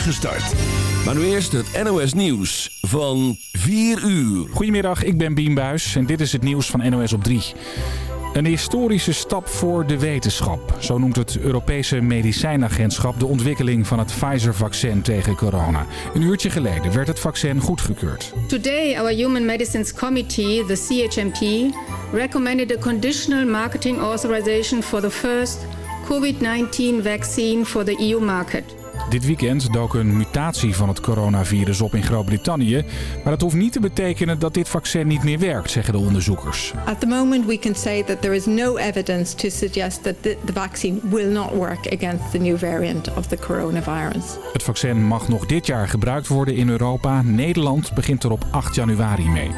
start. Maar nu eerst het NOS Nieuws van 4 uur. Goedemiddag, ik ben Bien Buijs en dit is het nieuws van NOS op 3. Een historische stap voor de wetenschap. Zo noemt het Europese Medicijnagentschap de ontwikkeling van het Pfizer-vaccin tegen corona. Een uurtje geleden werd het vaccin goedgekeurd. Today our Human Medicines Committee, the CHMP, recommended a conditional marketing authorization for the first COVID-19 vaccine for the EU market. Dit weekend dook een mutatie van het coronavirus op in Groot-Brittannië. Maar dat hoeft niet te betekenen dat dit vaccin niet meer werkt, zeggen de onderzoekers. At the moment we can say that there is no evidence to suggest that the, the vaccine will not work against the new variant of the coronavirus. Het vaccin mag nog dit jaar gebruikt worden in Europa. Nederland begint er op 8 januari mee.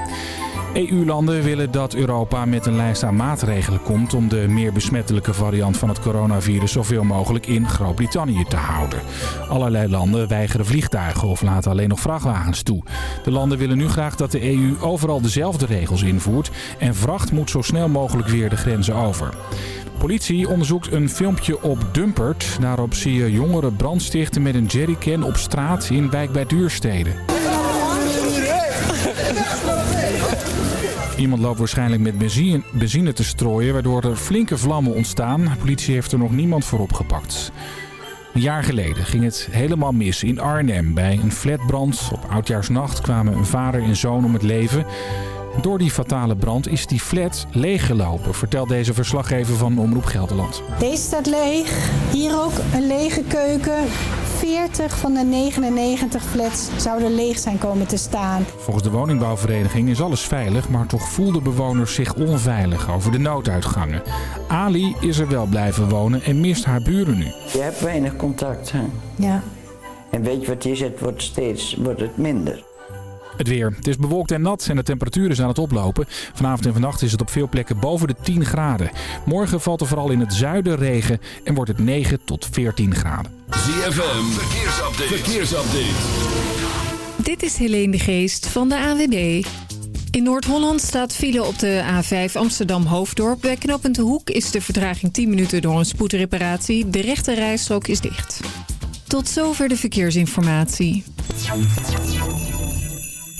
EU-landen willen dat Europa met een lijst aan maatregelen komt om de meer besmettelijke variant van het coronavirus zoveel mogelijk in Groot-Brittannië te houden. Allerlei landen weigeren vliegtuigen of laten alleen nog vrachtwagens toe. De landen willen nu graag dat de EU overal dezelfde regels invoert en vracht moet zo snel mogelijk weer de grenzen over. Politie onderzoekt een filmpje op Dumpert. Daarop zie je jongeren brandstichten met een jerrycan op straat in Wijk bij Duurstede. Iemand loopt waarschijnlijk met benzine, benzine te strooien, waardoor er flinke vlammen ontstaan. De politie heeft er nog niemand voor opgepakt. Een jaar geleden ging het helemaal mis in Arnhem. Bij een flatbrand op Oudjaarsnacht kwamen een vader en zoon om het leven. Door die fatale brand is die flat leeggelopen, vertelt deze verslaggever van Omroep Gelderland. Deze staat leeg. Hier ook een lege keuken. 40 van de 99 flats zouden leeg zijn komen te staan. Volgens de woningbouwvereniging is alles veilig, maar toch voelden bewoners zich onveilig over de nooduitgangen. Ali is er wel blijven wonen en mist haar buren nu. Je hebt weinig contact. Hè? Ja. En weet je wat is? Het wordt steeds wordt het minder. Het weer. Het is bewolkt en nat en de temperatuur is aan het oplopen. Vanavond en vannacht is het op veel plekken boven de 10 graden. Morgen valt er vooral in het zuiden regen en wordt het 9 tot 14 graden. ZFM, verkeersupdate. verkeersupdate. Dit is Helene de Geest van de AWB. In Noord-Holland staat file op de A5 Amsterdam-Hoofddorp. Bij knooppunt De Hoek is de vertraging 10 minuten door een spoedreparatie. De rechte rijstrook is dicht. Tot zover de verkeersinformatie.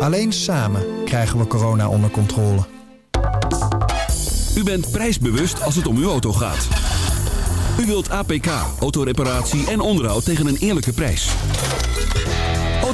Alleen samen krijgen we corona onder controle. U bent prijsbewust als het om uw auto gaat. U wilt APK, autoreparatie en onderhoud tegen een eerlijke prijs.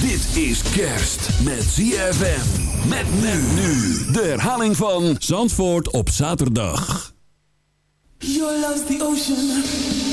Dit is kerst met ZFM. Met men nu. De herhaling van Zandvoort op zaterdag. Your love's the ocean.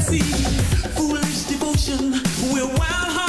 foolish devotion. We're wild hearted.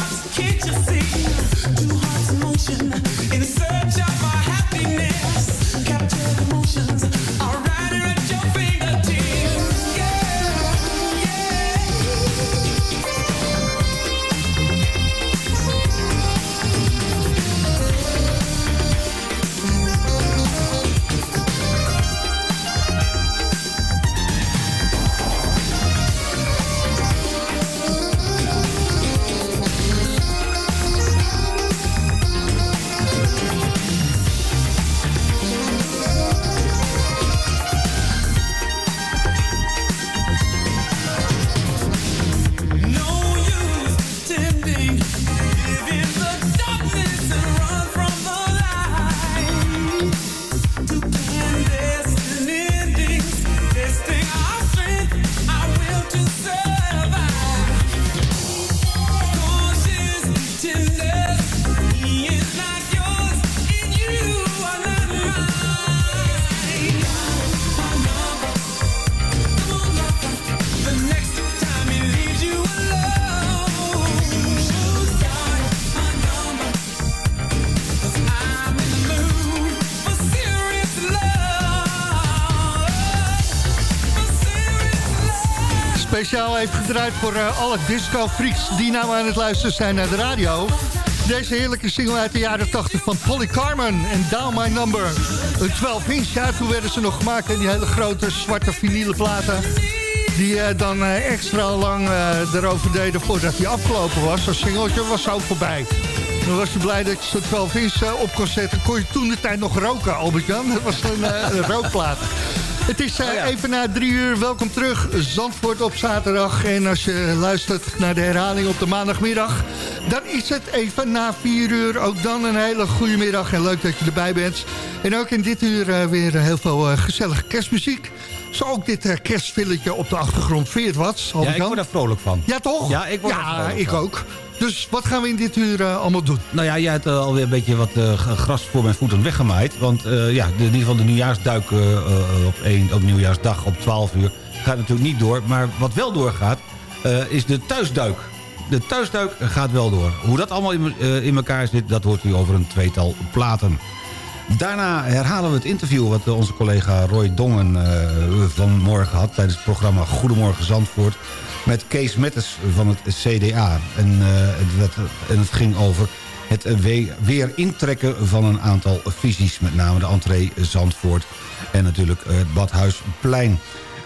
Speciaal even gedraaid voor uh, alle disco-freaks die nou aan het luisteren zijn naar de radio. Deze heerlijke single uit de jaren 80 van Polly Carmen en Down My Number. Een 12 inch, ja, toen werden ze nog gemaakt in die hele grote zwarte vinyle platen. Die uh, dan uh, extra lang erover deden voordat die afgelopen was. Zo'n singeltje was zo voorbij. Dan was je blij dat je zo'n 12 inch op kon zetten. Kon je toen de tijd nog roken, Albert-Jan. Dat was een rookplaat. Het is uh, oh ja. even na drie uur. Welkom terug. Zandvoort op zaterdag. En als je luistert naar de herhaling op de maandagmiddag... dan is het even na vier uur. Ook dan een hele goede middag. En leuk dat je erbij bent. En ook in dit uur uh, weer heel veel uh, gezellige kerstmuziek. Zo ook dit kerstvilletje op de achtergrond. Vind je het wat? Ja, ik word daar vrolijk van. Ja, toch? Ja, ik word ja, ik van. ook. Dus wat gaan we in dit uur uh, allemaal doen? Nou ja, jij hebt uh, alweer een beetje wat uh, gras voor mijn voeten weggemaaid. Want ja, in ieder geval de nieuwjaarsduik op, één, op nieuwjaarsdag op 12 uur gaat natuurlijk niet door. Maar wat wel doorgaat, is de thuisduik. De thuisduik gaat wel door. Hoe dat allemaal in, in elkaar zit, dat hoort u over een tweetal platen. Daarna herhalen we het interview wat onze collega Roy Dongen vanmorgen had... tijdens het programma Goedemorgen Zandvoort... met Kees Metters van het CDA. En, uh, dat, en het ging over het weer intrekken van een aantal visies. Met name de entree Zandvoort en natuurlijk het Badhuisplein.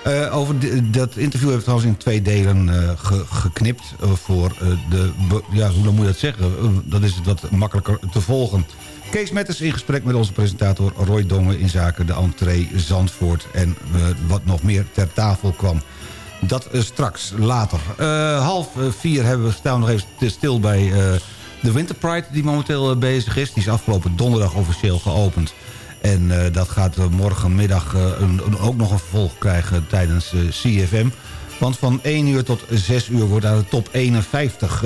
Uh, over dat interview hebben we trouwens in twee delen ge, geknipt. Voor de, ja, hoe moet je dat zeggen? dat is wat makkelijker te volgen. Kees Metters in gesprek met onze presentator Roy Dongen... in zaken de entree Zandvoort en wat nog meer ter tafel kwam. Dat straks, later. half vier hebben we, staan we nog even stil bij de Winter Pride... die momenteel bezig is. Die is afgelopen donderdag officieel geopend. En dat gaat morgenmiddag een, ook nog een vervolg krijgen tijdens CFM. Want van 1 uur tot 6 uur wordt daar de top 51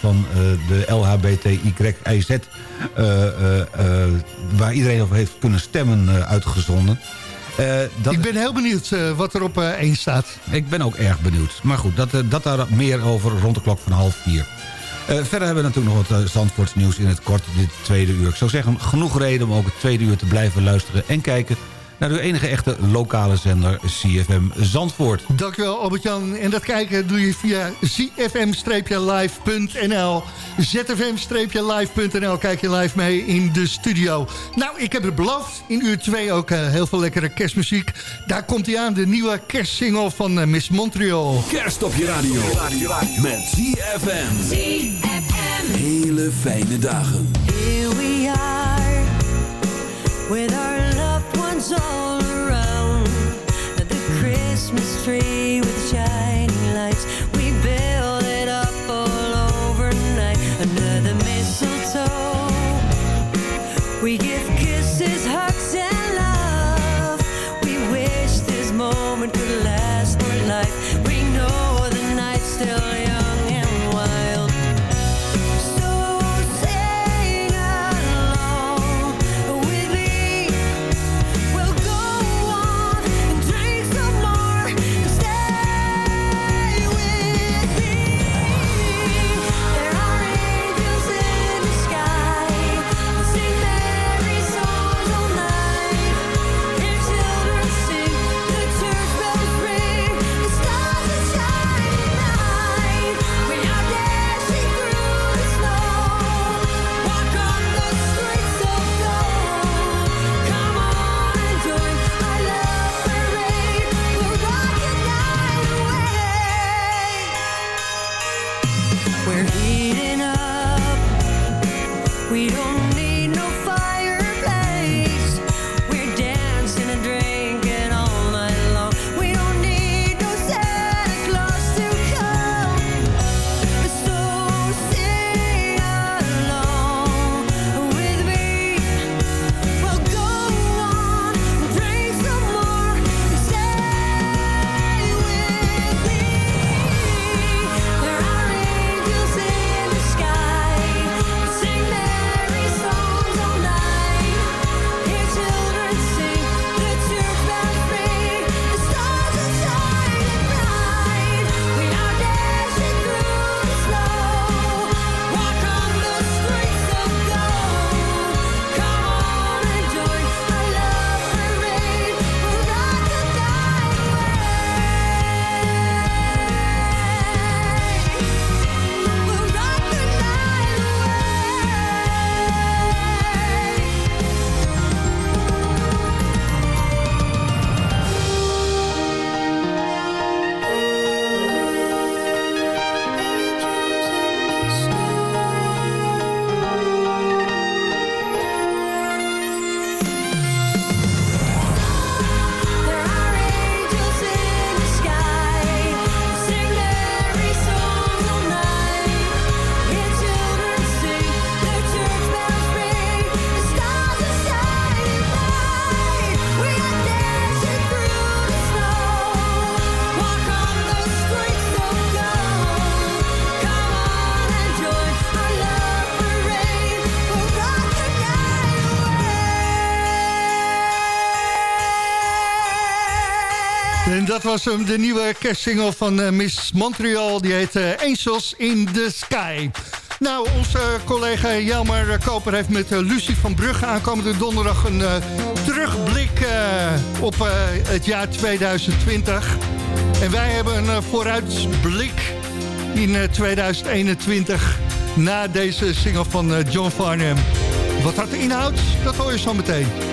van de LHBTIZ... waar iedereen over heeft kunnen stemmen uitgezonden. Dat... Ik ben heel benieuwd wat er op 1 staat. Ik ben ook erg benieuwd. Maar goed, dat, dat daar meer over rond de klok van half 4. Uh, verder hebben we natuurlijk nog wat uh, Zandvoorts nieuws in het kort dit tweede uur. Ik zou zeggen, genoeg reden om ook het tweede uur te blijven luisteren en kijken naar uw enige echte lokale zender CFM Zandvoort. Dankjewel Albert-Jan. En dat kijken doe je via zfm-live.nl. zfm-live.nl kijk je live mee in de studio. Nou, ik heb het beloofd. In uur 2 ook uh, heel veel lekkere kerstmuziek. Daar komt hij aan, de nieuwe kerstsingle van uh, Miss Montreal. Kerst op je radio. Met ZFM. ZFM. Hele fijne dagen. Here we are. With our all around. The Christmas tree with shining lights dat was hem, de nieuwe kerstsingle van eh, Miss Montreal. Die heet eh, Angels in the Sky. Nou, onze collega Jelmer Koper heeft met uh, Lucie van Brugge aankomende donderdag een terugblik op het jaar 2020. En wij hebben een vooruitblik in 2021 na deze single van John Farnham. Wat dat inhoudt, dat hoor je zo meteen.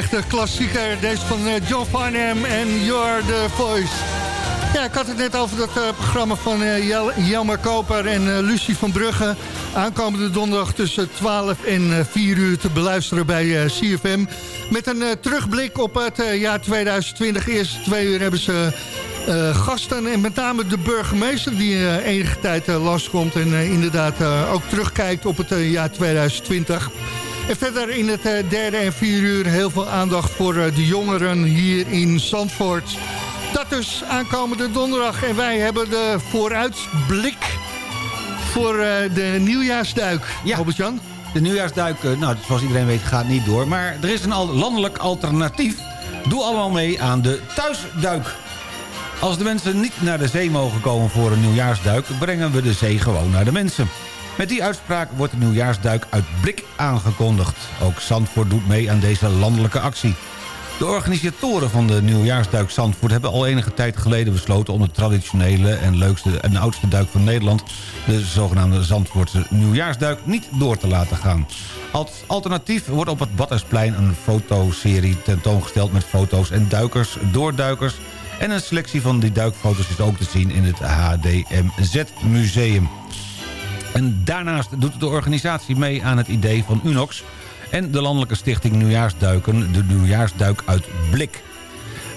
Echte klassieker, deze van eh, John Farnham en You're the Voice. Ja, ik had het net over dat eh, programma van Jel Jelmer Koper en Lucie van Brugge. Aankomende donderdag tussen 12 en eh, 4 uur te beluisteren bij CFM. Met een terugblik op het jaar 2020. Eerste twee uur hebben ze gasten. En met name de burgemeester die eh, enige tijd uh, langskomt. En inderdaad ook terugkijkt op het jaar 2020. En verder in het derde en vier uur heel veel aandacht voor de jongeren hier in Zandvoort. Dat dus aankomende donderdag. En wij hebben de vooruitblik voor de nieuwjaarsduik. Ja. Albert-Jan? De nieuwjaarsduik, nou, zoals iedereen weet, gaat niet door. Maar er is een landelijk alternatief. Doe allemaal mee aan de thuisduik. Als de mensen niet naar de zee mogen komen voor een nieuwjaarsduik... brengen we de zee gewoon naar de mensen. Met die uitspraak wordt de nieuwjaarsduik uit blik aangekondigd. Ook Zandvoort doet mee aan deze landelijke actie. De organisatoren van de nieuwjaarsduik Zandvoort... hebben al enige tijd geleden besloten om de traditionele en leukste en oudste duik van Nederland... de zogenaamde Zandvoortse nieuwjaarsduik niet door te laten gaan. Als alternatief wordt op het Badhuisplein een fotoserie tentoongesteld... met foto's en duikers, doorduikers en een selectie van die duikfoto's is ook te zien in het HDMZ-museum. En daarnaast doet de organisatie mee aan het idee van UNOX... en de landelijke stichting Nieuwjaarsduiken, de Nieuwjaarsduik uit Blik.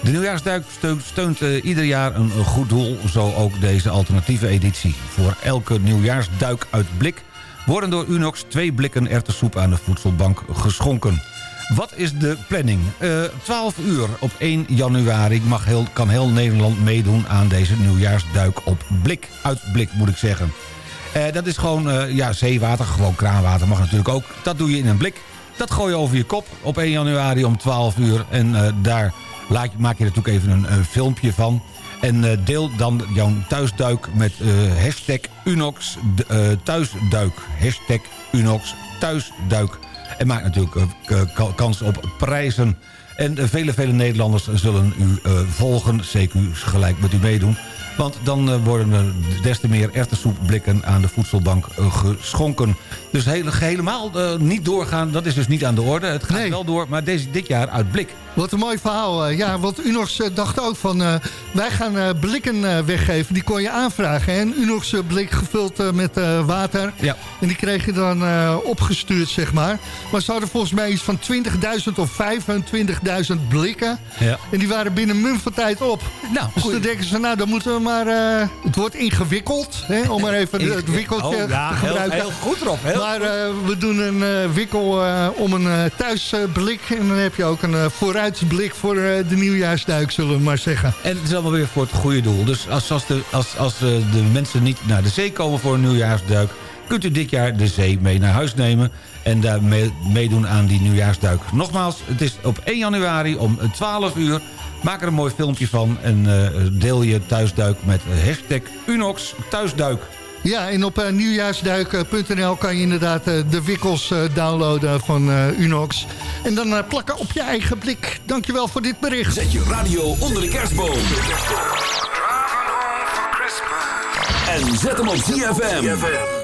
De Nieuwjaarsduik steunt, uh, ieder jaar een, een goed doel, zo ook deze alternatieve editie. Voor elke Nieuwjaarsduik uit Blik worden door Unox twee blikken erwtensoep aan de voedselbank geschonken. Wat is de planning? Uh, eh, 12 uur op 1 januari mag heel, kan heel Nederland meedoen aan deze nieuwjaarsduik op blik. Uit blik moet ik zeggen. Uh, dat is gewoon uh, ja, zeewater, gewoon kraanwater mag natuurlijk ook. Dat doe je in een blik. Dat gooi je over je kop op 1 januari om 12 uur. En daar laat, maak je natuurlijk even een, filmpje van. En deel dan jouw thuisduik met hashtag Unox thuisduik. Hashtag Unox thuisduik. En maakt natuurlijk uh, kans op prijzen. En uh, vele, vele Nederlanders zullen u uh, volgen. CQ gelijk met u meedoen. Want dan worden er des te meer erwtensoepblikken aan de voedselbank geschonken. Dus hele, helemaal niet doorgaan, dat is dus niet aan de orde. Het gaat wel door, maar deze, dit jaar uit blik. Wat een mooi verhaal. Ja, want Unox dacht ook van... wij gaan blikken weggeven, die kon je aanvragen. En Unox blik gevuld met water. Ja. En die kreeg je dan opgestuurd, zeg maar. Maar ze hadden volgens mij iets van 20.000 of 25.000 blikken. Ja. En die waren binnen mum van tijd op. Nou, dus dan denken ze, nou, dan moeten we maar... het wordt ingewikkeld, hè, om maar even het wikkeltje oh, ja, te gebruiken. Heel, heel goed erop. Heel maar we doen een wikkel om een thuisblik. en dan heb je ook een vooruit vooruitblik voor eh, de nieuwjaarsduik, zullen we maar zeggen. En het is allemaal weer voor het goede doel. Dus als, als, de, als, de, mensen niet naar de zee komen voor een nieuwjaarsduik... kunt u dit jaar de zee mee naar huis nemen... en daar meedoen aan die nieuwjaarsduik. Nogmaals, het is op 1 januari om 12 uur... Maak er een mooi filmpje van en deel je thuisduik met hashtag Unox thuisduik. Ja, en op uh, nieuwjaarsduik.nl kan je inderdaad uh, de wikkels uh, downloaden van Unox. En dan plakken op je eigen blik. Dankjewel voor dit bericht. Zet je radio onder de kerstboom. En zet hem op ZFM.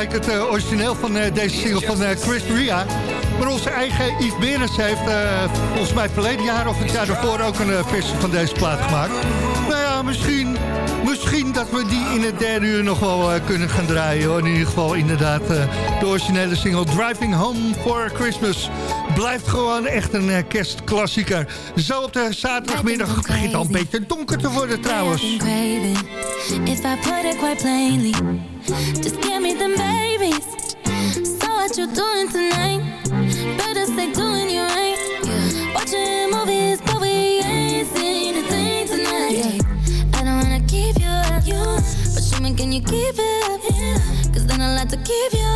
Ik het eh, origineel van eh, deze single van eh, Chris Ria. Maar onze eigen Yves Berens heeft volgens mij verleden jaar of het jaar daarvoor ook een versie van deze plaat gemaakt. Nou ja, misschien, misschien dat we die in het derde uur nog wel kunnen gaan draaien. Hoor. In ieder geval inderdaad de originele single Driving Home for Christmas. Blijft gewoon echt een kerstklassieker. Zo op de zaterdagmiddag het begint al een beetje donker te worden trouwens. Just give me them babies. So what you doing tonight? Better stay doing you right. Watching movies, but we ain't seen a thing tonight. I don't wanna keep you up, you, but show me can you keep it up? Cause then I like to keep you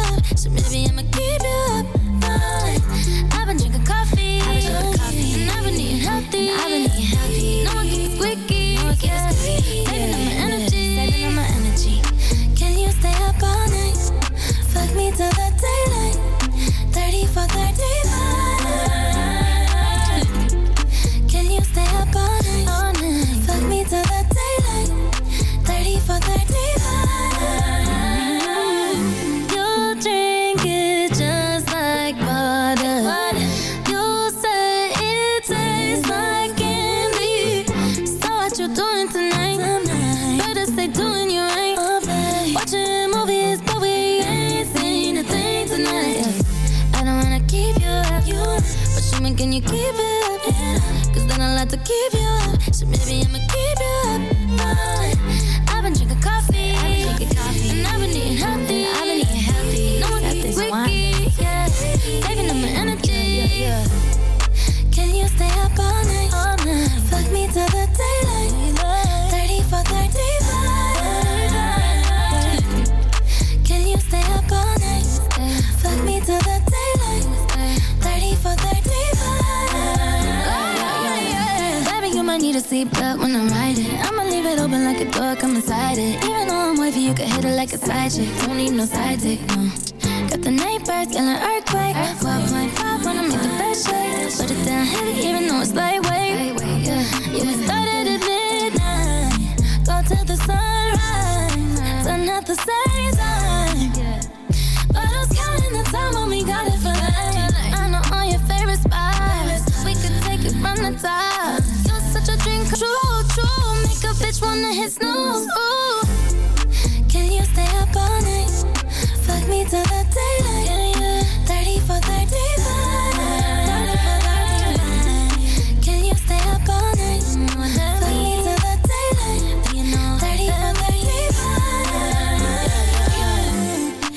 seatbelt when I'm riding. I'ma leave it open like a door, come inside it. Even though I'm wavy, you can hit it like a side chick. Don't need no side dick, no. Got the neighbors yelling earthquake. 12.5 when I make the best shake. Put it down heavy, even though it's lightweight. Yeah, we started at midnight. Go till the sunrise. Done at the same time. Hit. Can you stay up me the daylight. 30 for 35. Can you stay up all night? Fuck me till the daylight. 30 for 35.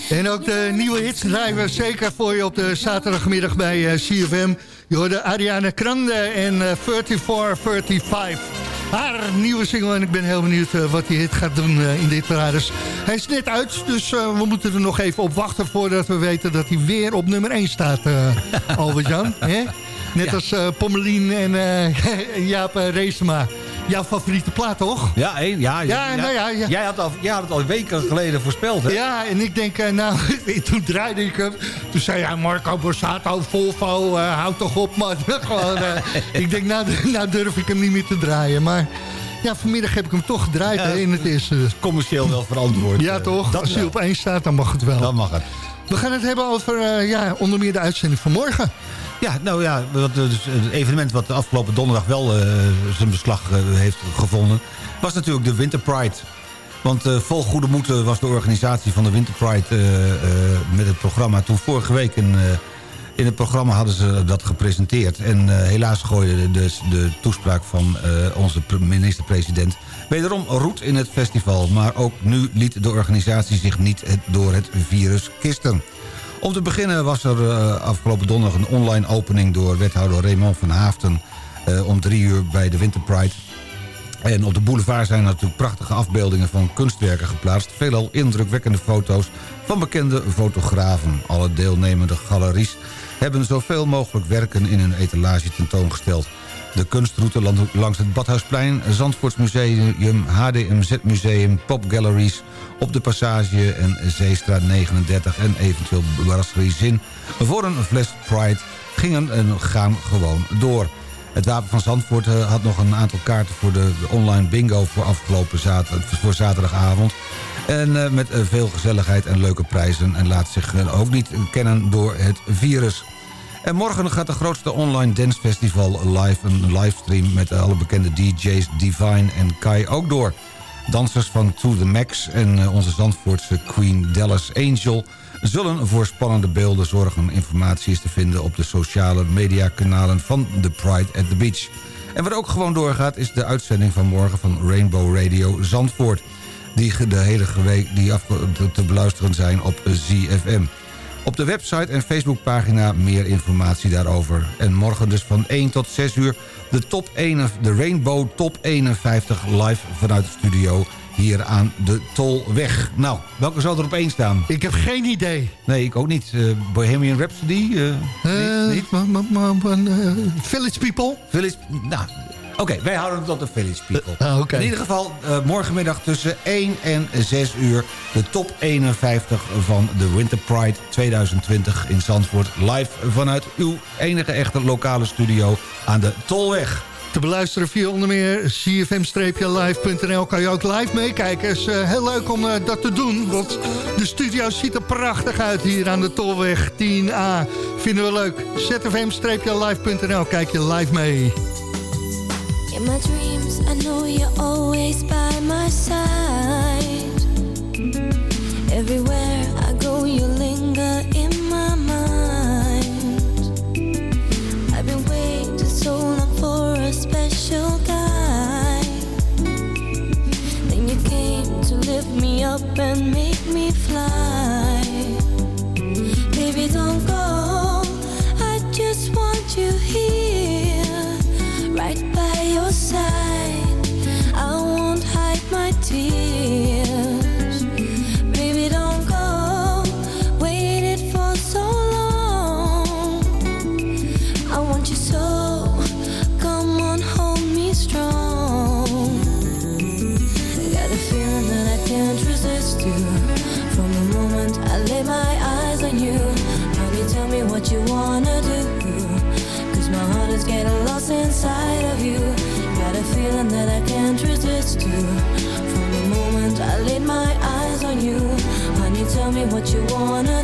En ook de nieuwe hits draaien we zeker voor je op de zaterdagmiddag bij eh, CFM. Je hoorde Ariana Grande en eh, 3435. Haar nieuwe single en ik ben heel benieuwd eh, wat die hit gaat doen eh, in dit parades. Hij is net uit, dus eh, we moeten er nog even op wachten... voordat we weten dat hij weer op nummer 1 staat, Albert-Jan. Net als Pommelien en Jaap Reesema. Jouw favoriete plaat, toch? Ja, ja, ja, Ja, nou ja, ja. Jij, had al, jij had het al weken geleden voorspeld, hè? Ja, en ik denk, eh, nou, toen draaide ik hem. Toen zei hij, Marco Borsato, Volvo, eh, houd toch op, man. Gewoon, eh, ik denk, nou, nou durf ik hem niet meer te draaien. Maar Ja, vanmiddag heb ik hem toch gedraaid hè, in het eerste. Commercieel wel verantwoord. Ja, toch? dat Als hij op één staat, dan mag het wel. Dan mag het. We gaan het hebben over ja, onder meer de uitzending van morgen. Ja, nou ja, eh, dus het evenement wat de afgelopen donderdag wel eh, zijn beslag eh, heeft gevonden... was natuurlijk de Winter Pride. Want eh, vol goede moed eh, was de organisatie van de Winter Pride eh, eh, met het programma. Toen vorige week in, eh, in het programma hadden ze dat gepresenteerd. En eh, helaas gooide de, de toespraak van eh, onze pre- minister-president... wederom roet in het festival. Maar ook nu liet de organisatie zich niet door het virus kisten. Om te beginnen was er eh, afgelopen donderdag een online opening... door wethouder Raymond van Haafden eh, om drie uur bij de Winter Pride. En op de boulevard zijn natuurlijk prachtige afbeeldingen van kunstwerken geplaatst. Veelal indrukwekkende foto's van bekende fotografen. Alle deelnemende galeries hebben zoveel mogelijk werken in hun etalage tentoongesteld. De kunstroute lang- langs het Badhuisplein, Zandvoortsmuseum, HDMZ-museum, popgalleries... op de Passage en Zeestraat 39 en eventueel Brasserie Zin... voor een fles Pride gingen en gaan gewoon door. Het Wapen van Zandvoort eh, had nog een aantal kaarten voor de online bingo... voor afgelopen voor zaterdagavond. En eh, met eh, veel gezelligheid en leuke prijzen. En laat zich ook niet kennen door het virus. En morgen gaat de grootste online dancefestival live. Een livestream met alle bekende DJ's Divine en Kai ook door. Dansers van To The Max en eh, onze Zandvoortse Queen Dallas Angel... zullen voor spannende beelden zorgen. Informatie is te vinden op de sociale mediakanalen van The Pride at the Beach. En wat ook gewoon doorgaat is de uitzending van morgen van Rainbow Radio Zandvoort. Die de hele week die te beluisteren zijn op ZFM. Op de website en Facebookpagina meer informatie daarover. En morgen dus van 1 tot 6 uur de, top 1, de Rainbow Top 51 live vanuit de studio hier aan de Tolweg. Nou, welke zal er op één staan? Ik heb geen idee. Nee, ik ook niet. Eh, Bohemian Rhapsody? Eh, niet? Village People? Village, nou, oké, wij houden het op de Village People. Ah, oké. In ieder geval, eh, morgenmiddag tussen 1 en 6 uur... de top 51 van de Winter Pride 2020 in Zandvoort. Live vanuit uw enige echte lokale studio aan de Tolweg. Te beluisteren via onder meer cfm-live.nl kan je ook live meekijken. Het is eh, heel leuk om eh, dat te doen, want de studio ziet er prachtig uit hier aan de Tolweg 10A. Vinden we leuk. zfm-live.nl, kijk je live mee. In my dreams, I know you're always by my side. Everywhere I go, you linger in my mind. I've been waiting so long for a special guy. Then you came to lift me up and make me fly. Baby, don't go. You wanna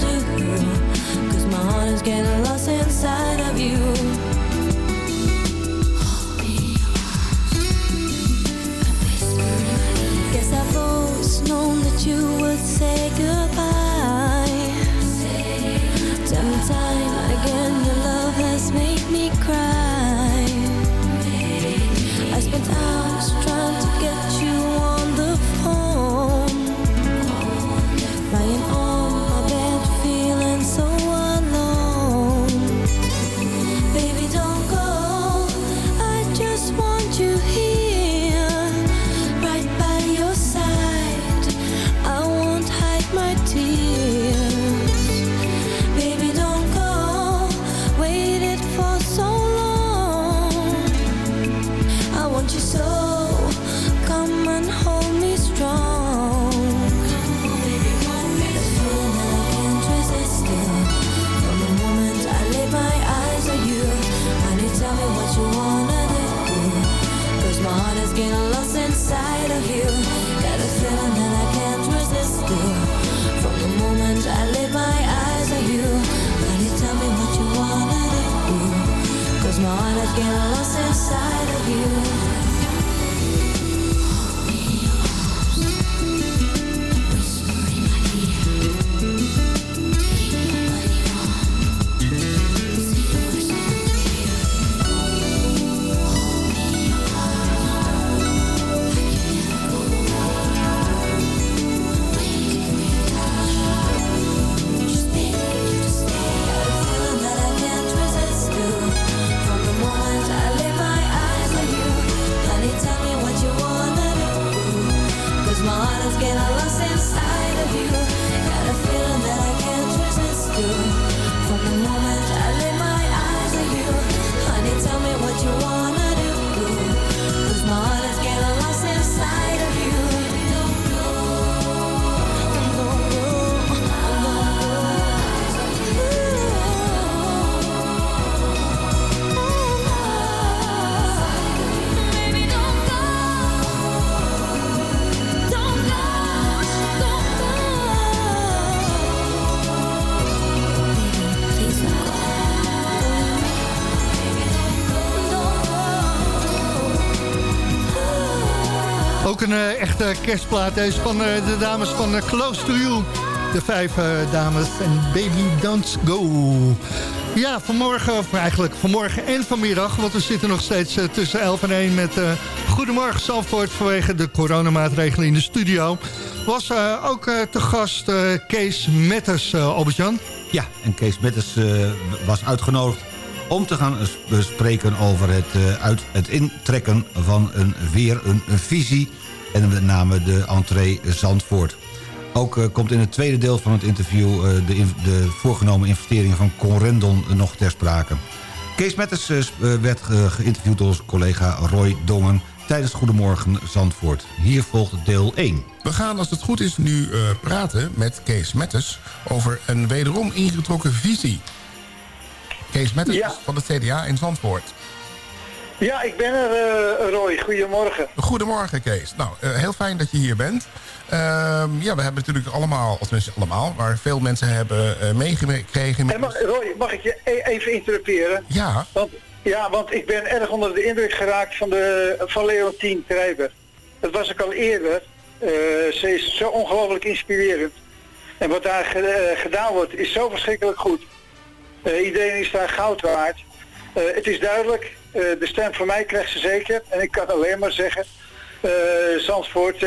Een eh, echte kerstplaat. Deze van eh, de dames van Close to You. De vijf eh, dames en Baby Don't Go. Ja, vanmorgen, of eigenlijk vanmorgo en vanmiddag... want we zitten nog steeds tussen 11 en 1 met Goedemorgen Zandvoort... vanwege de coronamaatregelen in de studio. Was eh, ook te gast Kees Metters, Albert-Jan. Ja, en Kees Metters was uitgenodigd om te gaan s- spreken over het, eh, uit, het intrekken van een, weer een, visie... en met name de entree Zandvoort. Ook eh, komt in het tweede deel van het interview... eh, de, de voorgenomen investeringen van Conrendon nog ter sprake. Kees Metters werd geïnterviewd door onze collega Roy Dongen... tijdens Goedemorgen Zandvoort. Hier volgt deel 1. We gaan, als het goed is, nu praten met Kees Metters... over een wederom ingetrokken visie. Kees Metters is van het CDA in Zandvoort. Ja, ik ben er, eh, Roy. Goedemorgen. Goedemorgen, Kees. Nou, eh, heel fijn dat je hier bent. Ehm, ja, we hebben natuurlijk allemaal, of tenminste allemaal... maar veel mensen hebben eh, meegekregen... En mag, Roy, mag ik je e- even interruperen? Ja. Want, ja, want ik ben erg onder de indruk geraakt van, de, van Leontien Trijber. Dat was ik al eerder. Ze is zo ongelooflijk inspirerend. En wat daar ge- gedaan wordt is zo verschrikkelijk goed. Eh, iedereen is daar goud waard. Eh, het is duidelijk, eh, de stem voor mij krijgt ze zeker. En ik kan alleen maar zeggen, Zandvoort,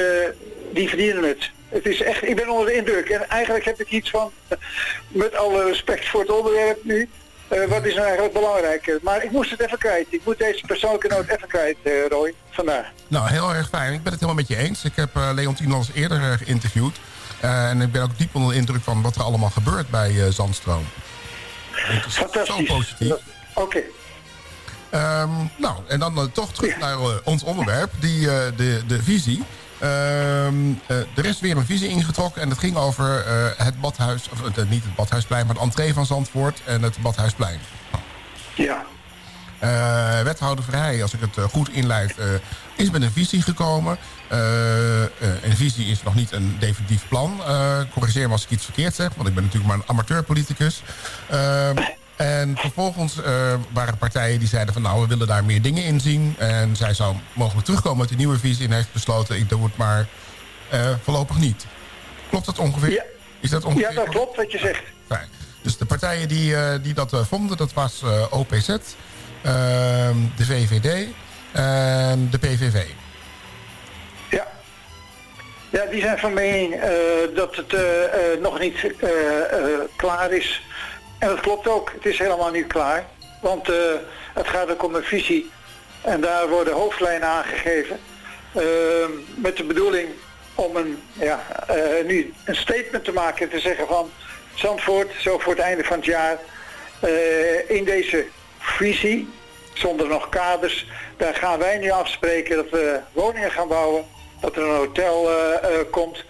die verdienen het. Het is echt, ik ben onder de indruk. En eigenlijk heb ik iets van, met alle respect voor het onderwerp nu, wat is nou eigenlijk belangrijker? Maar ik moest het even kwijt. Ik moet deze persoonlijke noot even kwijt, Roy, vandaag. Nou, heel erg fijn. Ik ben het helemaal met je eens. Ik heb eh Leontien eerder geïnterviewd. En ik ben ook diep onder de indruk van wat er allemaal gebeurt bij Zandstroom. Is zo positief. Oké. Ehm, nou, en dan eh, toch terug naar eh, ons onderwerp, die, eh, de, de visie. Eh, er is weer een visie ingetrokken en het ging over het badhuis, of niet het badhuisplein, maar de entree van Zandvoort en het badhuisplein. Ja. Wethouder Vrij, als ik het goed inleid, is met een visie gekomen. Eh, een visie is nog niet een definitief plan. Eh, corrigeer me als ik iets verkeerd zeg, want ik ben natuurlijk maar een amateurpoliticus. En vervolgens waren partijen die zeiden van nou, we willen daar meer dingen in zien. En zij zou mogelijk terugkomen met een nieuwe visie en heeft besloten, ik doe het maar voorlopig niet. Klopt dat ongeveer? Is dat ongeveer? Ja, dat klopt wat je zegt. Fijn. Dus de partijen die, die dat vonden, dat was OPZ, ehm, de VVD de PVV. Ja, die zijn van mening eh, dat het eh, eh, nog niet klaar is. En dat klopt ook. Het is helemaal niet klaar. Want het gaat ook om een visie. En daar worden hoofdlijnen aangegeven. eh, met de bedoeling om een, ja, nu een statement te maken en te zeggen van Zandvoort, zo voor het einde van het jaar, in deze visie, zonder nog kaders, daar gaan wij nu afspreken dat we woningen gaan bouwen, dat er een hotel eh, eh, komt.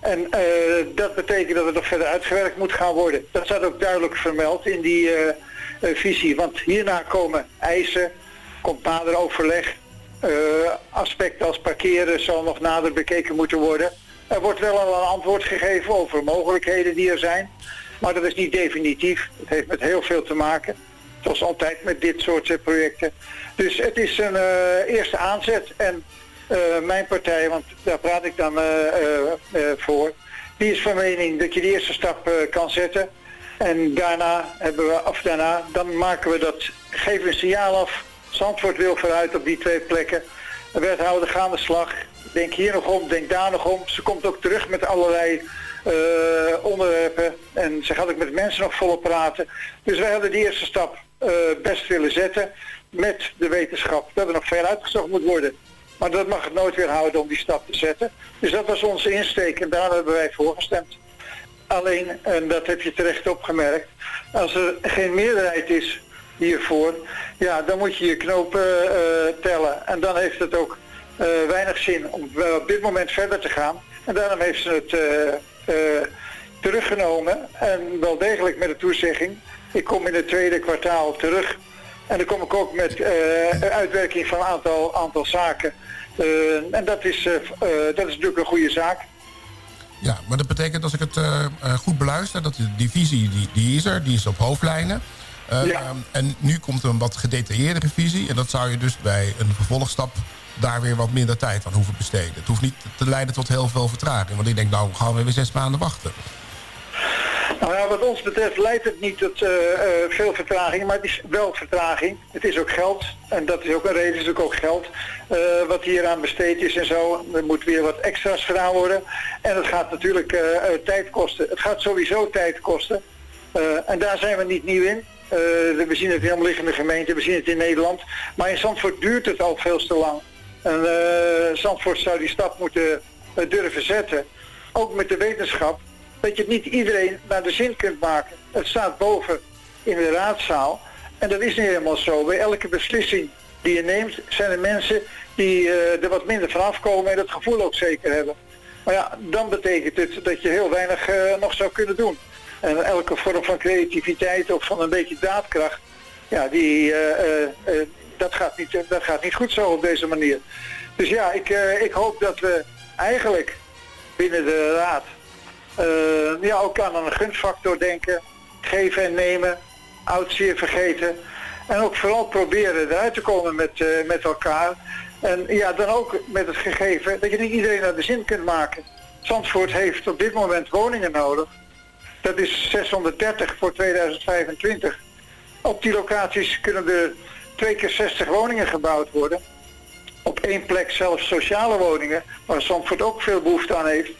En eh, dat betekent dat het nog verder uitgewerkt moet gaan worden. Dat staat ook duidelijk vermeld in die visie. Want hierna komen eisen, komt nader overleg. aspecten als parkeren zal nog nader bekeken moeten worden. Er wordt wel al een antwoord gegeven over mogelijkheden die er zijn. Maar dat is niet definitief. Het heeft met heel veel te maken. Zoals altijd met dit soort eh, projecten. Dus het is een eh, eerste aanzet. En eh, mijn partij, want daar praat ik dan voor, die is van mening dat je de eerste stap kan zetten. En daarna hebben we, of daarna, dan maken we dat, geven een signaal af. Zandvoort wil vooruit op die twee plekken. De wethouder aan de slag. Denk hier nog om, denk daar nog om. Ze komt ook terug met allerlei onderwerpen. En ze gaat ook met mensen nog volop praten. Dus wij hadden die eerste stap best willen zetten. Met de wetenschap dat er nog ver uitgezocht moet worden. Maar dat mag het nooit weer houden om die stap te zetten. Dus dat was onze insteek en daar hebben wij voor gestemd. Alleen, en dat heb je terecht opgemerkt, als er geen meerderheid is hiervoor, ja, dan moet je je knopen eh, tellen. En dan heeft het ook eh, weinig zin om op dit moment verder te gaan. En daarom heeft ze het eh, eh, teruggenomen en wel degelijk met de toezegging. Ik kom in het tweede kwartaal terug. En dan kom ik ook met eh, uitwerking van een aantal, aantal zaken. Eh, en dat is, eh, dat is natuurlijk een goede zaak. Ja, maar dat betekent als ik het goed beluister... dat de, die visie die, die is er, die is op hoofdlijnen. En nu komt een wat gedetailleerdere visie. En dat zou je dus bij een vervolgstap daar weer wat minder tijd aan hoeven besteden. Het hoeft niet te leiden tot heel veel vertraging. Want ik denk, nou gaan we weer zes maanden wachten. Nou wat ons betreft leidt het niet tot eh, eh, veel vertraging, maar het is wel vertraging. Het is ook geld en dat is ook een reden, is ook, geld eh, wat hier aan besteed is en zo. Er moet weer wat extra's gedaan worden en het gaat natuurlijk tijd kosten. Het gaat sowieso tijd kosten en daar zijn we niet nieuw in. We zien het in omliggende gemeenten, we zien het in Nederland. Maar in Zandvoort duurt het al veel te lang. En Zandvoort zou die stap moeten durven zetten. Ook met de wetenschap dat je niet iedereen naar de zin kunt maken. Het staat boven in de raadzaal. En dat is niet helemaal zo. Bij elke beslissing die je neemt, zijn er mensen die eh, er wat minder van afkomen en dat gevoel ook zeker hebben. Maar ja, dan betekent het dat je heel weinig eh, nog zou kunnen doen. En elke vorm van creativiteit of van een beetje daadkracht, ja, die, eh, dat, gaat niet, dat gaat niet goed zo op deze manier. Dus ja, ik, ik hoop dat we eigenlijk binnen de raad ja, ook aan een gunstfactor denken. Geven en nemen. Oud zeer vergeten. En ook vooral proberen eruit te komen met, eh, met elkaar. En ja, dan ook met het gegeven dat je niet iedereen naar de zin kunt maken. Zandvoort heeft op dit moment woningen nodig. Dat is 630 voor 2025. Op die locaties kunnen er twee keer 60 woningen gebouwd worden op één plek zelfs sociale woningen, waar Zandvoort ook veel behoefte aan heeft.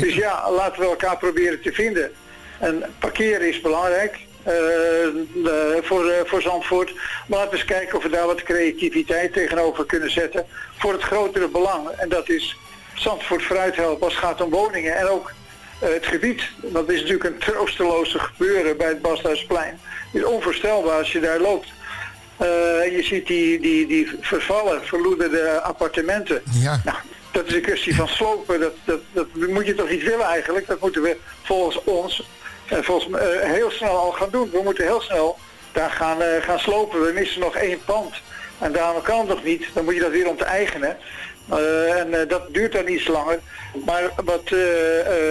Dus ja, laten we elkaar proberen te vinden. En parkeren is belangrijk eh, de- voor, eh, voor Zandvoort. Maar laten we eens kijken of we daar wat creativiteit tegenover kunnen zetten voor het grotere belang. En dat is Zandvoort vooruit helpen als het gaat om woningen en ook eh, het gebied. Dat is natuurlijk een troosteloze gebeuren bij het Basthuisplein. Het is onvoorstelbaar als je daar loopt. Eh, je ziet die, die, die vervallen, verloederde appartementen. Ja. Nou, dat is een kwestie van slopen. Dat, dat, dat moet je toch niet willen eigenlijk. Dat moeten we volgens ons eh, volgens, eh, heel snel al gaan doen. We moeten heel snel daar gaan, gaan slopen. We missen nog één pand. En daarom kan het nog niet. Dan moet je dat weer onteigenen. Eh en dat duurt dan iets langer. Maar wat,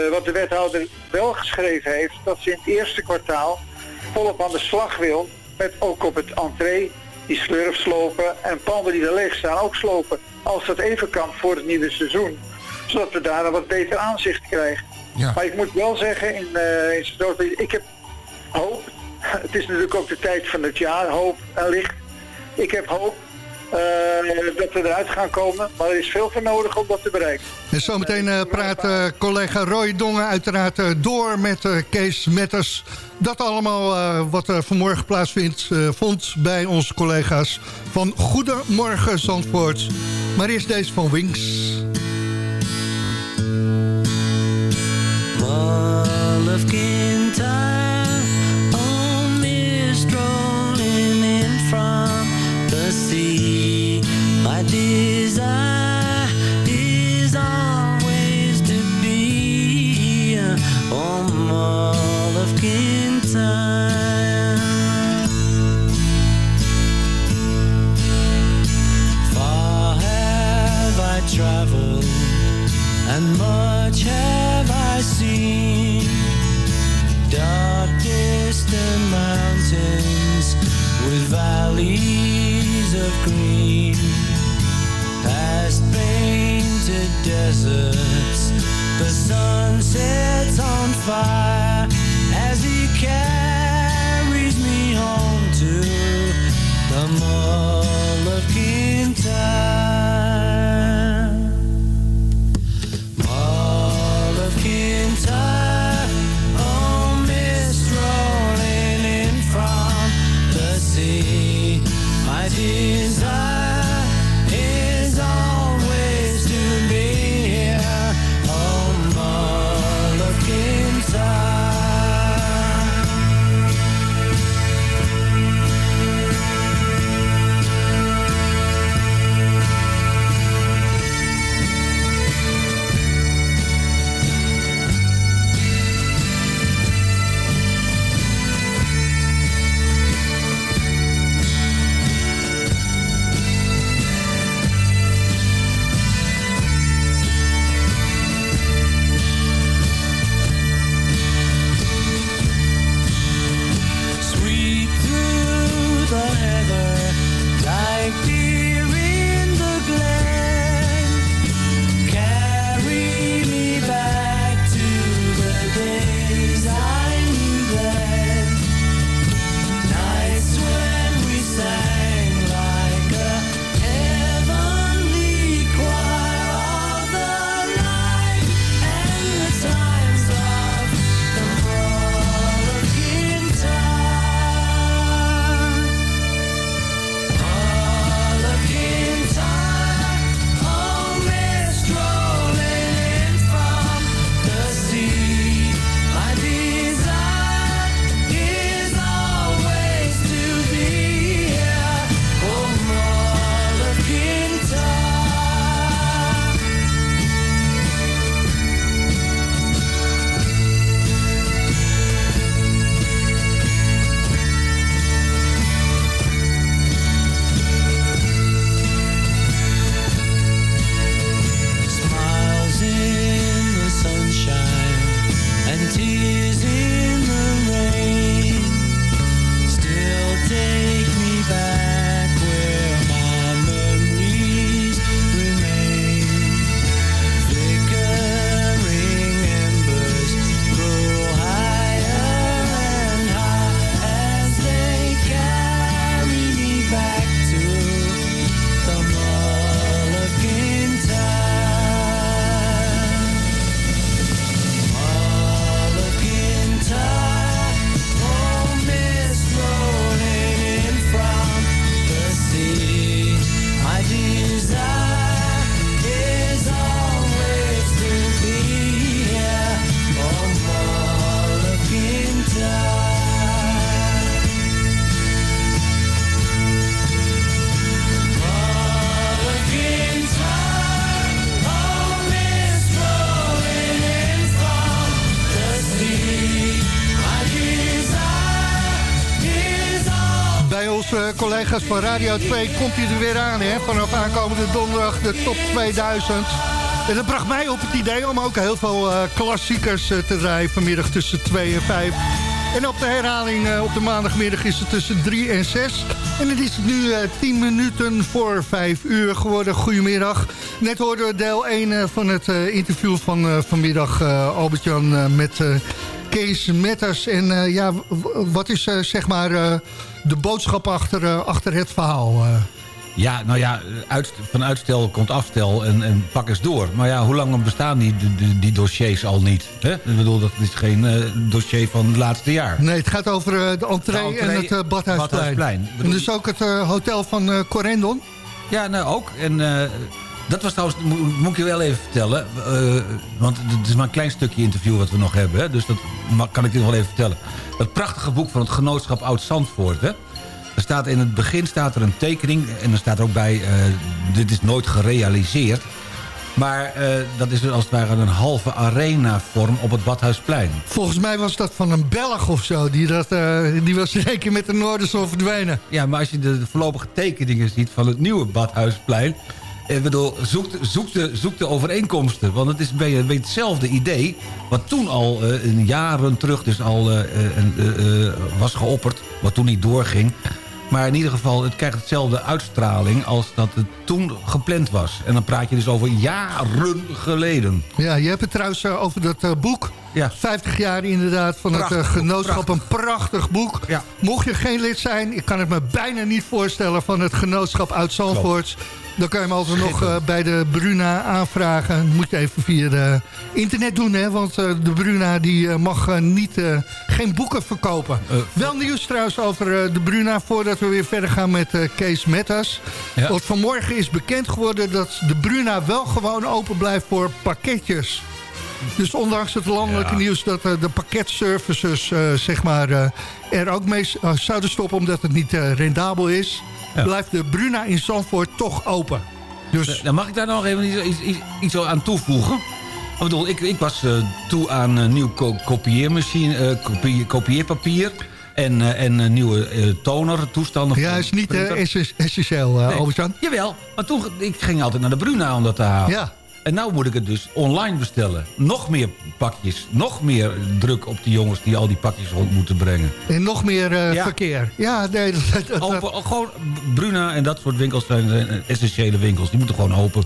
wat de wethouder wel geschreven heeft, dat ze in het eerste kwartaal volop aan de slag wil. Met ook op het entree die slurf slopen en panden die er leeg staan ook slopen. Als dat even kan voor het nieuwe seizoen. Zodat we daar een wat beter aanzicht krijgen. Maar ik moet wel zeggen, in, eh in ik heb hoop. Het is natuurlijk ook de tijd van het jaar, hoop en licht. Ik heb hoop dat we eruit gaan komen. Maar er is veel voor nodig om dat te bereiken. En zometeen eh, praat eh, collega Roy Dongen uiteraard eh, door met eh, Kees Metters. Dat allemaal eh, wat er vanmorgen plaatsvindt, eh, vond bij onze collega's van Goedemorgen Zandvoort. Maar eerst deze van Wings. Collega's van Radio 2 komt hij er weer aan, hè? Vanaf aankomende donderdag de top 2000. En dat bracht mij op het idee om ook heel veel eh, klassiekers eh, te draaien vanmiddag tussen 2 en 5. En op de herhaling eh, op de maandagmiddag is het tussen 3 en 6. En het is nu eh 10 minuten voor 5 uur geworden. Goedemiddag. Net hoorden we deel 1 eh, van het interview van vanmiddag Albert-Jan met Kees Metters. En ja, wat is zeg maar de boodschap achter, eh, achter het verhaal? eh? Ja, nou ja, uit, van uitstel komt afstel en, en pak eens door. Maar ja, hoe lang bestaan die, die, die dossiers al niet? Hè? Ik bedoel, dat is geen eh, dossier van het laatste jaar. Nee, het gaat over de entree, De entree, en het Badhuisplein. Badhuisplein. En dus ook het hotel van Corendon? Ja, nou ook. En dat was trouwens, mo- moet ik je wel even vertellen. eh, want het is maar een klein stukje interview wat we nog hebben. Hè, dus dat kan ik je nog wel even vertellen. Het prachtige boek van het genootschap Oud-Zandvoort. Er staat in het begin staat er een tekening. En er staat ook bij, eh, dit is nooit gerealiseerd. Maar eh, dat is als het ware een halve arena-vorm op het Badhuisplein. Volgens mij was dat van een Belg of zo. Die, dat, die was keer met de Noorderzon verdwenen. Ja, maar als je de voorlopige tekeningen ziet van het nieuwe Badhuisplein... Ik bedoel, zoek de, zoek de, zoek de overeenkomsten. Want het is beetje hetzelfde idee... wat toen al eh, jaren terug dus al eh, eh, was geopperd... wat toen niet doorging. Maar in ieder geval, het krijgt hetzelfde uitstraling... als dat het toen gepland was. En dan praat je dus over jaren geleden. Ja, je hebt het trouwens over dat boek. Ja. 50 jaar inderdaad van het Prachtig genootschap. Een prachtig boek. Ja. Mocht je geen lid zijn, ik kan het me bijna niet voorstellen... van het genootschap uit Zandvoort. Dan kan je hem altijd nog eh, bij de Bruna aanvragen. Moet je even via de internet doen, hè? Want eh, de Bruna die, eh, mag niet, geen boeken verkopen. Wel nieuws trouwens over de Bruna... voordat we weer verder gaan met Kees Mettas. Ja. Want vanmorgen is bekend geworden dat de Bruna wel gewoon open blijft voor pakketjes. Dus ondanks het landelijke Ja. nieuws dat de pakketservices zeg maar, er ook mee zouden stoppen omdat het niet rendabel is, Ja. blijft de Bruna in Zandvoort toch open. Dus Dan mag ik daar nog even iets, iets, iets, aan toevoegen. Ik bedoel, ik, ik was eh, toe aan een nieuw ko- kopieermachine, eh, kopie- kopieerpapier... en, eh, en nieuwe eh, toner, toestanden. ja, is niet eh, essentieel, eh Nee. Jawel, maar toen ik ging altijd naar de Bruna om dat te halen. Ja. En nou moet ik het dus online bestellen. Nog meer pakjes, nog meer druk op die jongens die al die pakjes rond moeten brengen. En nog meer eh, Ja. verkeer. Ja, nee, dat, dat- dat- Open, gewoon Bruna en dat soort winkels zijn zijn essentiële winkels. Die moeten gewoon open.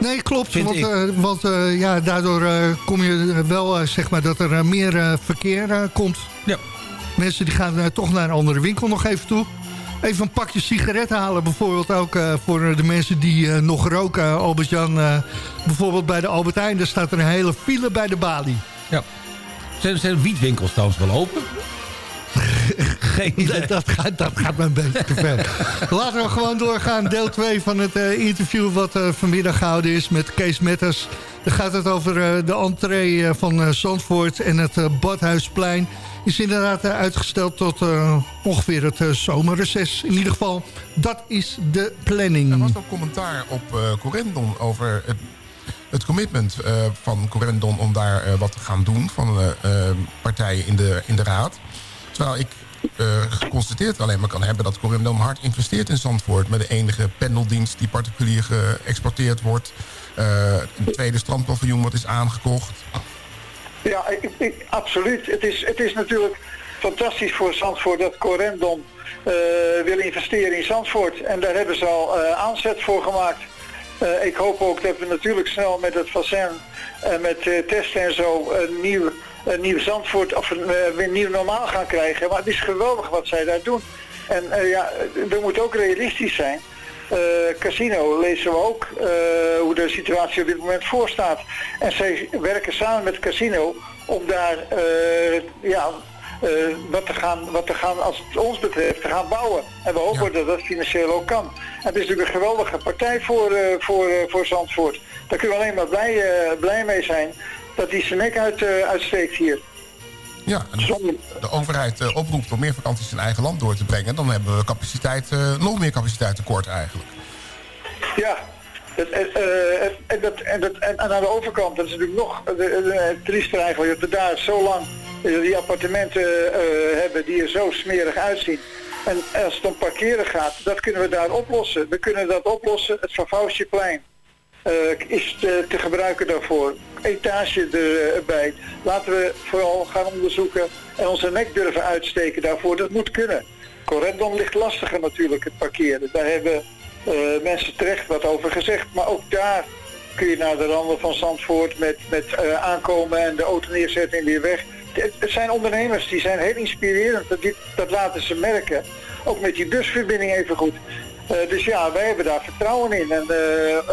nee klopt. Want, eh, want eh, ja, daardoor kom je wel, zeg maar, dat er meer verkeer komt. Ja. Mensen die gaan toch naar een andere winkel nog even toe. Even een pakje sigaretten halen bijvoorbeeld ook eh, voor de mensen die eh, nog roken. Albert-Jan, eh, bijvoorbeeld bij de Albert Heijn, daar staat er een hele file bij de balie. Ja. Zijn, zijn wietwinkels trouwens wel open? Geen idee. Dat, dat, gaat, dat gaat me een beetje te ver. Laten we gewoon doorgaan. Deel 2 van het eh, interview wat eh, vanmiddag gehouden is met Kees Metters. Dan gaat het over eh, de entree van eh, Zandvoort en het eh, Badhuisplein. Is inderdaad uitgesteld tot eh, ongeveer het eh, zomerreces. In ieder geval, dat is de planning. Er was ook commentaar op eh Corendon over het, het commitment eh, van Corendon om daar eh, wat te gaan doen van eh, eh, partijen in de, in de raad. Terwijl ik eh, geconstateerd alleen maar kan hebben dat Corendon hard investeert in Zandvoort. Met de enige pendeldienst die particulier geëxporteerd wordt. Eh, een tweede strandpaviljoen wat is aangekocht. Ja, ik, ik- absoluut. Het is, het is natuurlijk fantastisch voor Zandvoort dat Corendon eh, wil investeren in Zandvoort. En daar hebben ze al aanzet voor gemaakt. Ik hoop ook dat we natuurlijk snel met het vaccin en met testen en zo een nieuw, een nieuw Zandvoort of een, eh, weer nieuw normaal gaan krijgen. Maar het is geweldig wat zij daar doen. En eh, ja, we moeten ook realistisch zijn. Eh, casino lezen we ook eh, hoe de situatie op dit moment voor staat. En zij werken samen met casino om daar eh, ja, eh, wat, te gaan, wat te gaan, als het ons betreft, te gaan bouwen. En we hopen dat dat financieel ook kan. En het is natuurlijk een geweldige partij voor, eh, voor, eh, voor Zandvoort. Daar kunnen we alleen maar blij, eh, blij mee zijn dat die zijn nek uit, eh, uitsteekt hier. Ja, en als de overheid eh, oproept om meer vakanties in eigen land door te brengen... dan hebben we capaciteit, eh, nog meer capaciteit tekort eigenlijk. Ja, eh, en, dat, en, dat, en, aan de overkant, dat is natuurlijk nog eh, eh, het trieste eigenlijk, dat we daar zo lang die appartementen hebben die er zo smerig uitzien. En als het om parkeren gaat, dat kunnen we daar oplossen. We kunnen dat oplossen, het Vavouwsjeplein eh is te, gebruiken daarvoor. Etage erbij. Laten we vooral gaan onderzoeken en onze nek durven uitsteken daarvoor. Dat moet kunnen. Corendon ligt lastiger natuurlijk, het parkeren. Daar hebben eh, mensen terecht wat over gezegd. Maar ook daar kun je naar de randen van Zandvoort met, met eh, aankomen en de auto neerzetten en weer weg. Het, zijn ondernemers, die zijn heel inspirerend. Dat, dat laten ze merken. Ook met die busverbinding even goed. Eh, dus ja, wij hebben daar vertrouwen in. En eh, eh,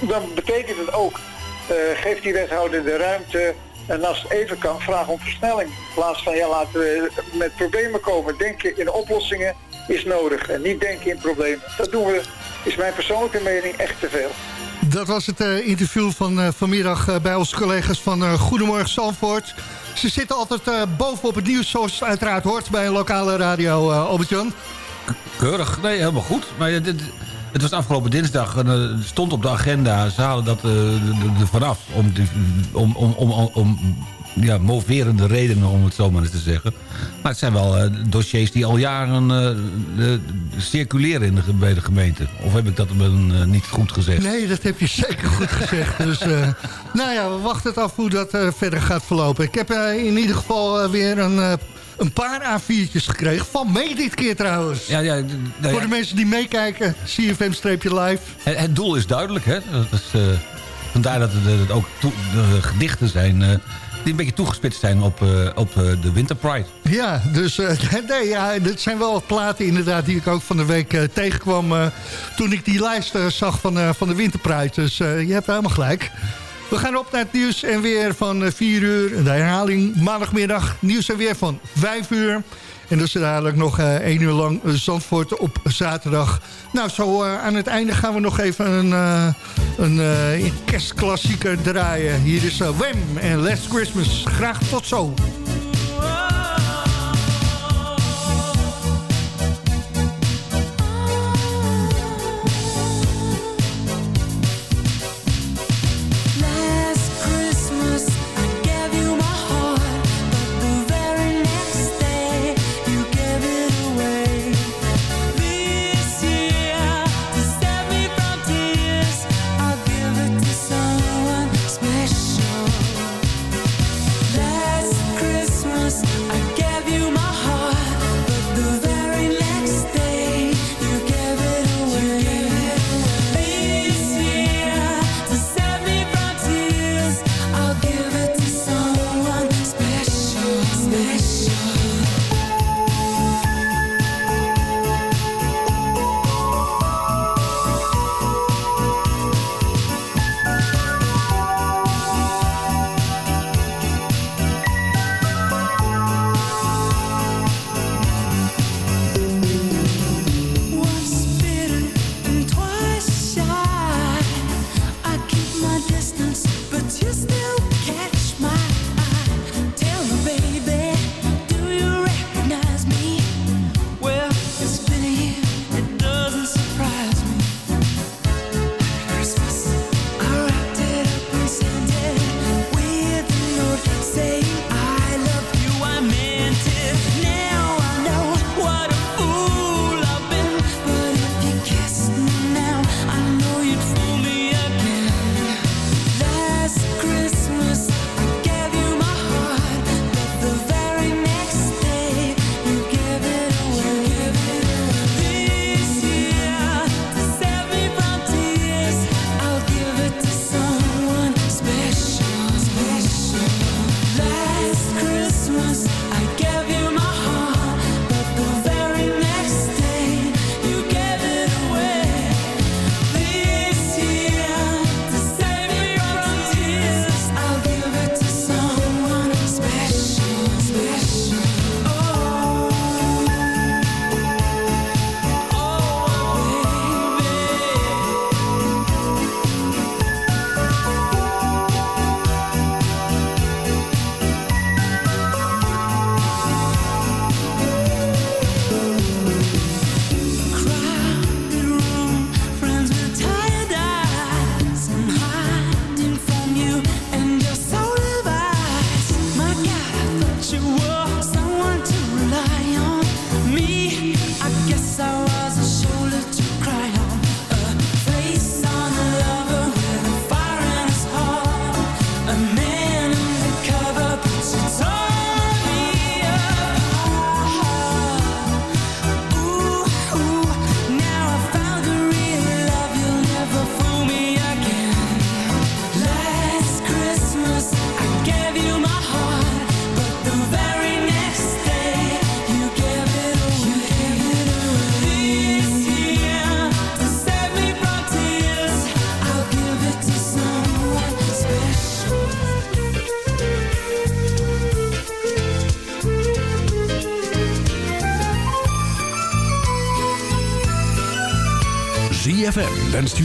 dan betekent het ook, eh geef die wethouder de ruimte en als het even kan, vraag om versnelling. In plaats van, ja, laten we met problemen komen. Denken in oplossingen is nodig en niet denken in problemen. Dat doen we, is mijn persoonlijke mening, echt te veel. Dat was het eh, interview van eh, vanmiddag eh, bij onze collega's van eh, Goedemorgen Zandvoort. Ze zitten altijd eh, bovenop het nieuws, zoals het uiteraard hoort bij een lokale radio, eh Albert-Jan. Keurig, nee, helemaal goed. Maar het, het, was afgelopen dinsdag en eh, stond op de agenda. Ze halen dat eh, er vanaf om, om, om, om, om ja, moverende redenen, om het zo maar eens te zeggen. Maar het zijn wel eh, dossiers die al jaren eh, eh, circuleren in de, bij de gemeente. Of heb ik dat eh, niet goed gezegd? Nee, dat heb je zeker goed gezegd. Dus, eh, nou ja, we wachten het af hoe dat eh, verder gaat verlopen. Ik heb eh, in ieder geval eh, weer een, eh, een paar A4'tjes gekregen. Van mee dit keer trouwens. Ja, ja, nou Voor de mensen die meekijken, CFM-live. Het, het doel is duidelijk, hè? Dat is, eh, vandaar dat het, ook de gedichten zijn... eh, die een beetje toegespitst zijn op, eh, op de Winter Pride. Ja, dus nee, ja, dit zijn wel platen inderdaad die ik ook van de week tegenkwam... toen ik die lijst zag van, van de Winterpride. Dus eh, je hebt helemaal gelijk. We gaan op naar het nieuws en weer van eh, 4 uur. De herhaling maandagmiddag. Nieuws en weer van 5 uur. En dus dadelijk nog eh 1 uur lang eh, Zandvoort op zaterdag. Nou, zo eh, aan het einde gaan we nog even een, eh, een eh, kerstklassieker draaien. Hier is eh, Wem en Last Christmas. Graag tot zo.